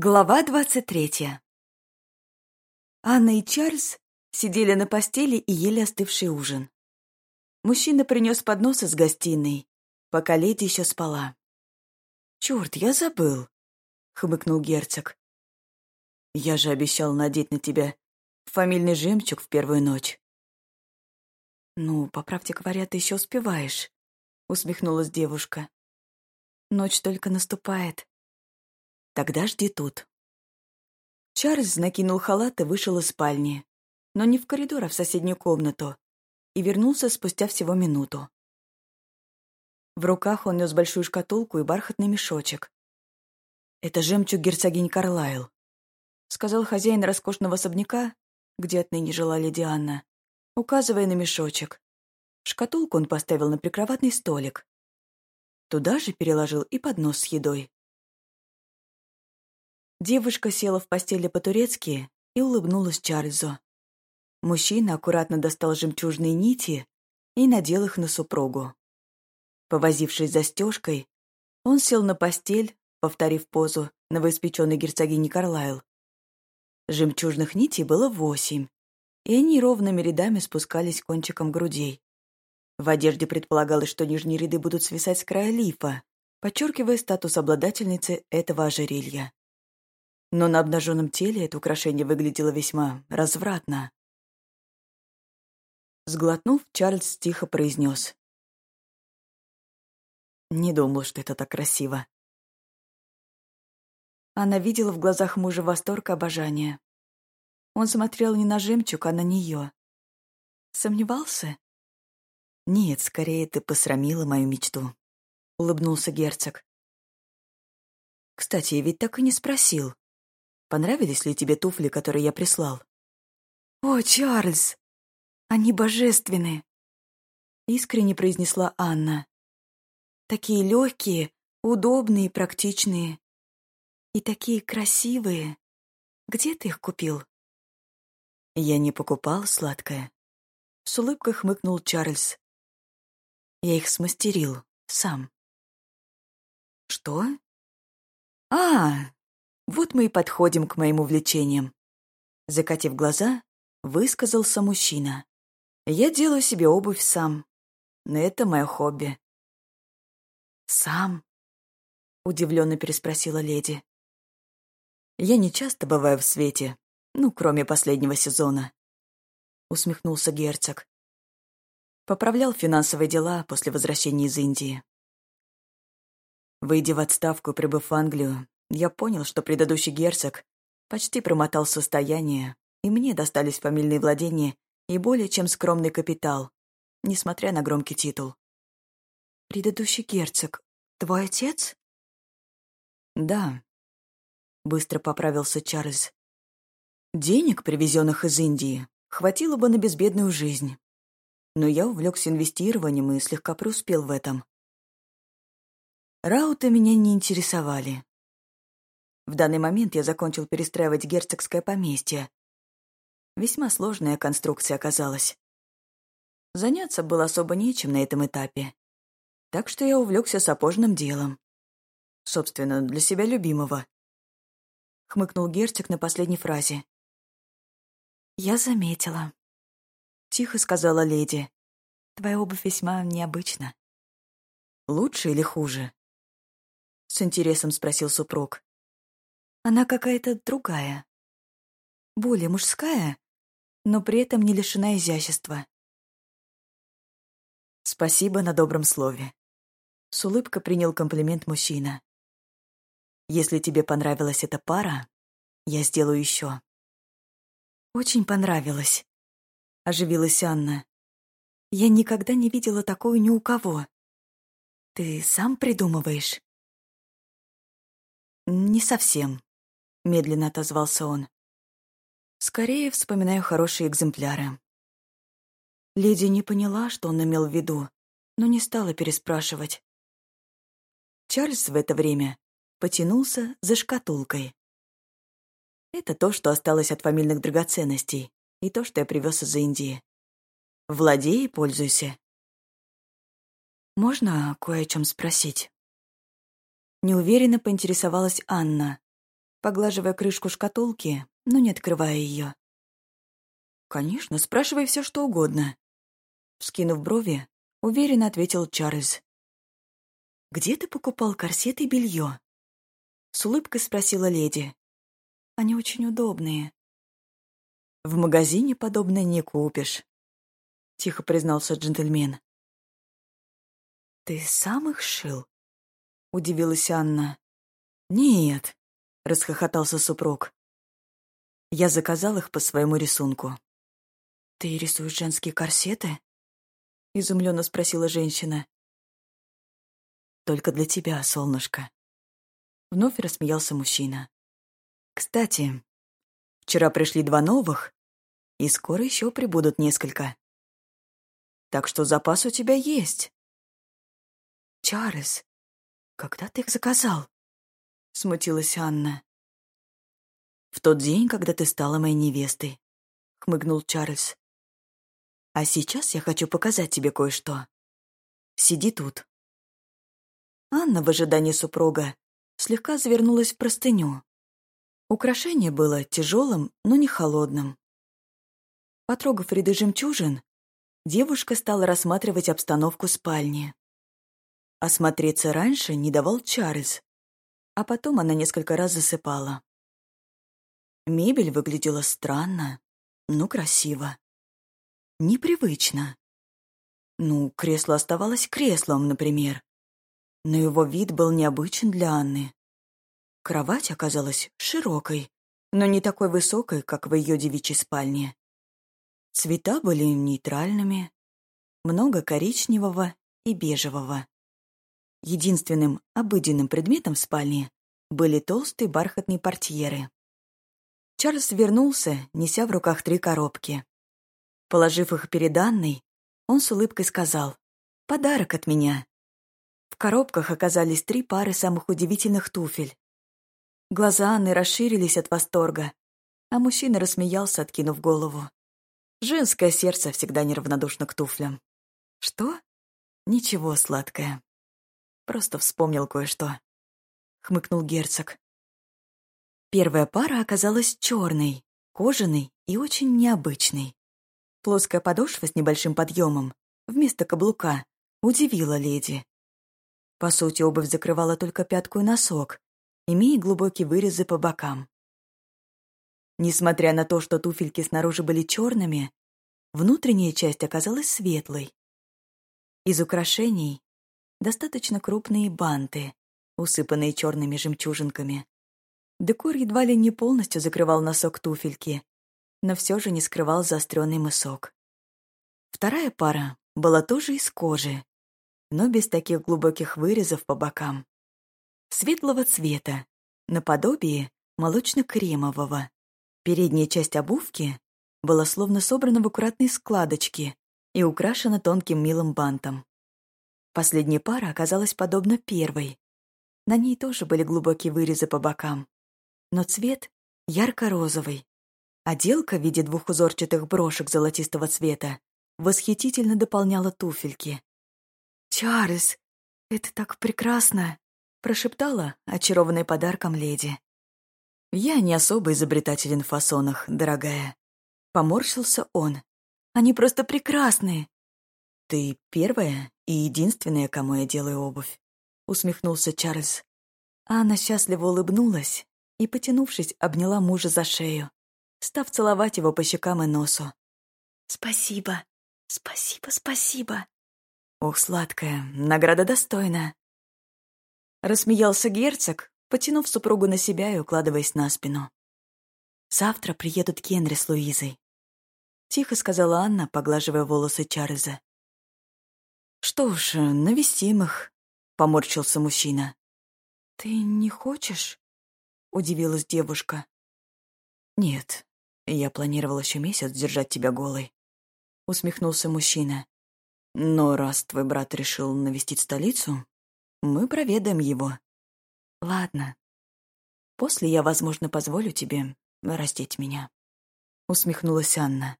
Глава двадцать третья. Анна и Чарльз сидели на постели и ели остывший ужин. Мужчина принес поднос из гостиной, пока леди еще спала. «Черт, я забыл», — хмыкнул герцог. «Я же обещал надеть на тебя фамильный жемчуг в первую ночь». «Ну, по правде говоря, ты еще успеваешь», — усмехнулась девушка. «Ночь только наступает». Тогда жди тут. Чарльз накинул халат и вышел из спальни, но не в коридор, а в соседнюю комнату, и вернулся спустя всего минуту. В руках он нес большую шкатулку и бархатный мешочек. «Это жемчуг герцогинь Карлайл», — сказал хозяин роскошного особняка, где отныне жила леди Анна, указывая на мешочек. Шкатулку он поставил на прикроватный столик. Туда же переложил и поднос с едой. Девушка села в постели по-турецки и улыбнулась Чарльзу. Мужчина аккуратно достал жемчужные нити и надел их на супругу. Повозившись застежкой, он сел на постель, повторив позу новоиспеченной герцогини Карлайл. Жемчужных нитей было восемь, и они ровными рядами спускались кончиком грудей. В одежде предполагалось, что нижние ряды будут свисать с края лифа, подчеркивая статус обладательницы этого ожерелья но на обнаженном теле это украшение выглядело весьма развратно. Сглотнув, Чарльз тихо произнес. «Не думал, что это так красиво». Она видела в глазах мужа восторг и обожание. Он смотрел не на жемчуг, а на нее. Сомневался? «Нет, скорее ты посрамила мою мечту», — улыбнулся герцог. «Кстати, я ведь так и не спросил, Понравились ли тебе туфли, которые я прислал?» «О, Чарльз! Они божественны!» Искренне произнесла Анна. «Такие легкие, удобные практичные. И такие красивые. Где ты их купил?» «Я не покупал сладкое», — с улыбкой хмыкнул Чарльз. «Я их смастерил сам». «Что?» «А, вот мы и подходим к моим увлечениям. Закатив глаза, высказался мужчина. Я делаю себе обувь сам. Но это мое хобби. Сам? Удивленно переспросила леди. Я не часто бываю в свете, ну, кроме последнего сезона. Усмехнулся герцог. Поправлял финансовые дела после возвращения из Индии. Выйдя в отставку и прибыв в Англию, я понял, что предыдущий герцог почти промотал состояние, и мне достались фамильные владения и более чем скромный капитал, несмотря на громкий титул. «Предыдущий герцог, твой отец?» «Да», — быстро поправился Чарльз. «Денег, привезенных из Индии, хватило бы на безбедную жизнь. Но я увлекся инвестированием и слегка преуспел в этом. Рауты меня не интересовали. В данный момент я закончил перестраивать герцогское поместье. Весьма сложная конструкция оказалась. Заняться было особо нечем на этом этапе. Так что я увлекся сапожным делом. Собственно, для себя любимого. Хмыкнул герцог на последней фразе. «Я заметила», — тихо сказала леди. «Твоя обувь весьма необычна». «Лучше или хуже?» С интересом спросил супруг. Она какая-то другая. Более мужская, но при этом не лишена изящества. Спасибо на добром слове. С улыбкой принял комплимент мужчина. Если тебе понравилась эта пара, я сделаю еще. Очень понравилось. Оживилась Анна. Я никогда не видела такую ни у кого. Ты сам придумываешь? Не совсем медленно отозвался он. Скорее вспоминаю хорошие экземпляры. Леди не поняла, что он имел в виду, но не стала переспрашивать. Чарльз в это время потянулся за шкатулкой. Это то, что осталось от фамильных драгоценностей, и то, что я привез из Индии. Владей и пользуйся. Можно кое о чем спросить? Неуверенно поинтересовалась Анна, поглаживая крышку шкатулки, но не открывая ее. «Конечно, спрашивай все, что угодно». Вскинув брови, уверенно ответил Чарльз. «Где ты покупал корсет и белье?» С улыбкой спросила леди. «Они очень удобные». «В магазине подобное не купишь», — тихо признался джентльмен. «Ты сам их шил?» — удивилась Анна. «Нет», — расхохотался супруг. «Я заказал их по своему рисунку». «Ты рисуешь женские корсеты?» — изумленно спросила женщина. «Только для тебя, солнышко». Вновь рассмеялся мужчина. «Кстати, вчера пришли два новых, и скоро еще прибудут несколько. Так что запас у тебя есть». «Чарльз, когда ты их заказал?» — смутилась Анна. «В тот день, когда ты стала моей невестой», — хмыгнул Чарльз. А сейчас я хочу показать тебе кое-что. Сиди тут». Анна в ожидании супруга слегка завернулась в простыню. Украшение было тяжелым, но не холодным. Потрогав ряды жемчужин, девушка стала рассматривать обстановку спальни. Осмотреться раньше не давал Чарльз, а потом она несколько раз засыпала. Мебель выглядела странно, но красиво непривычно. Ну, кресло оставалось креслом, например. Но его вид был необычен для Анны. Кровать оказалась широкой, но не такой высокой, как в ее девичьей спальне. Цвета были нейтральными, много коричневого и бежевого. Единственным обыденным предметом в спальне были толстые бархатные портьеры. Чарльз вернулся, неся в руках три коробки. Положив их перед Анной, он с улыбкой сказал «Подарок от меня». В коробках оказались три пары самых удивительных туфель. Глаза Анны расширились от восторга, а мужчина рассмеялся, откинув голову. Женское сердце всегда неравнодушно к туфлям. «Что?» «Ничего, сладкое. Просто вспомнил кое-что», — хмыкнул герцог. Первая пара оказалась черной, кожаной и очень необычной. Плоская подошва с небольшим подъемом, вместо каблука, удивила леди. По сути, обувь закрывала только пятку и носок, имея глубокие вырезы по бокам. Несмотря на то, что туфельки снаружи были черными, внутренняя часть оказалась светлой. Из украшений достаточно крупные банты, усыпанные черными жемчужинками. Декор едва ли не полностью закрывал носок туфельки, но все же не скрывал заостренный мысок. Вторая пара была тоже из кожи, но без таких глубоких вырезов по бокам. Светлого цвета, наподобие молочно-кремового. Передняя часть обувки была словно собрана в аккуратные складочки и украшена тонким милым бантом. Последняя пара оказалась подобна первой. На ней тоже были глубокие вырезы по бокам, но цвет ярко-розовый, Отделка в виде двух узорчатых брошек золотистого цвета восхитительно дополняла туфельки. «Чарльз, это так прекрасно!» — прошептала, очарованная подарком леди. «Я не особо изобретателен в фасонах, дорогая». Поморщился он. «Они просто прекрасные!» «Ты первая и единственная, кому я делаю обувь», — усмехнулся Чарльз. Анна счастливо улыбнулась и, потянувшись, обняла мужа за шею став целовать его по щекам и носу. «Спасибо, спасибо, спасибо!» «Ох, сладкая, награда достойна!» Рассмеялся герцог, потянув супругу на себя и укладываясь на спину. «Завтра приедут Генри с Луизой», — тихо сказала Анна, поглаживая волосы Чарльза. «Что ж, навестим их», — поморщился мужчина. «Ты не хочешь?» — удивилась девушка. «Нет, я планировал еще месяц держать тебя голой. Усмехнулся мужчина. Но раз твой брат решил навестить столицу, мы проведаем его. Ладно. После я, возможно, позволю тебе растить меня. Усмехнулась Анна.